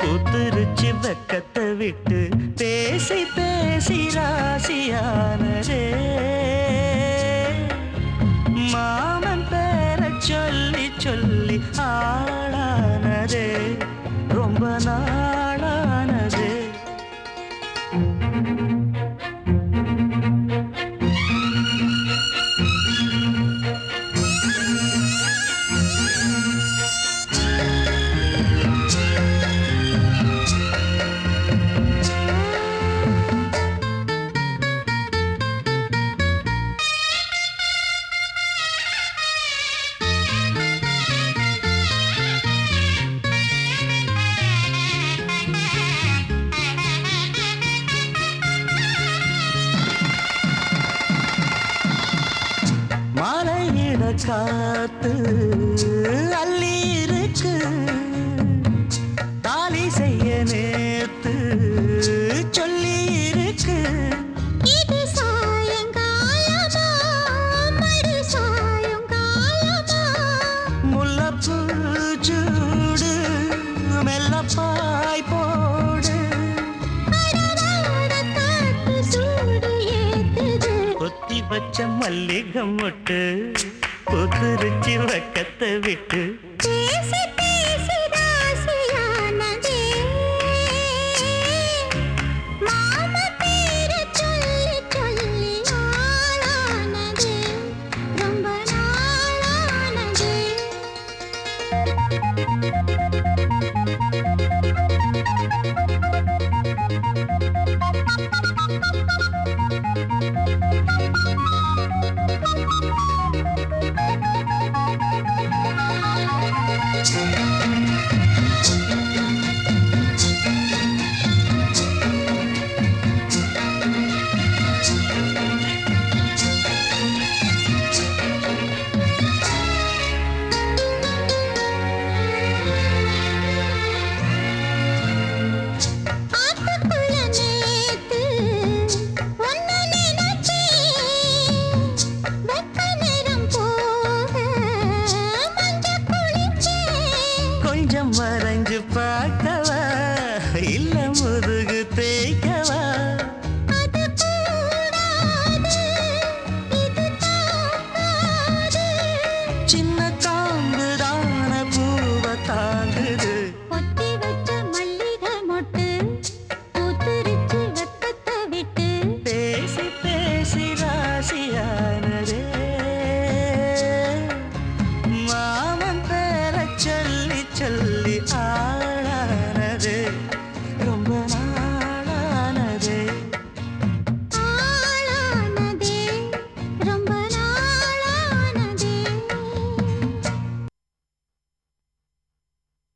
கூத்துருச்சி வெக்கத்தை விட்டு பேசி பேசி ராசியானதே. காத்து அள்ளி இருக்கு தாலி செய்ய நேத்து சொல்லி இருக்கு முல்லப்பூ சூடு மெல்லப்பாய் போ பச்சை மல்லிகை மொட்டு. பூக்குறிச்சி வட்டத்தை விட்டு चल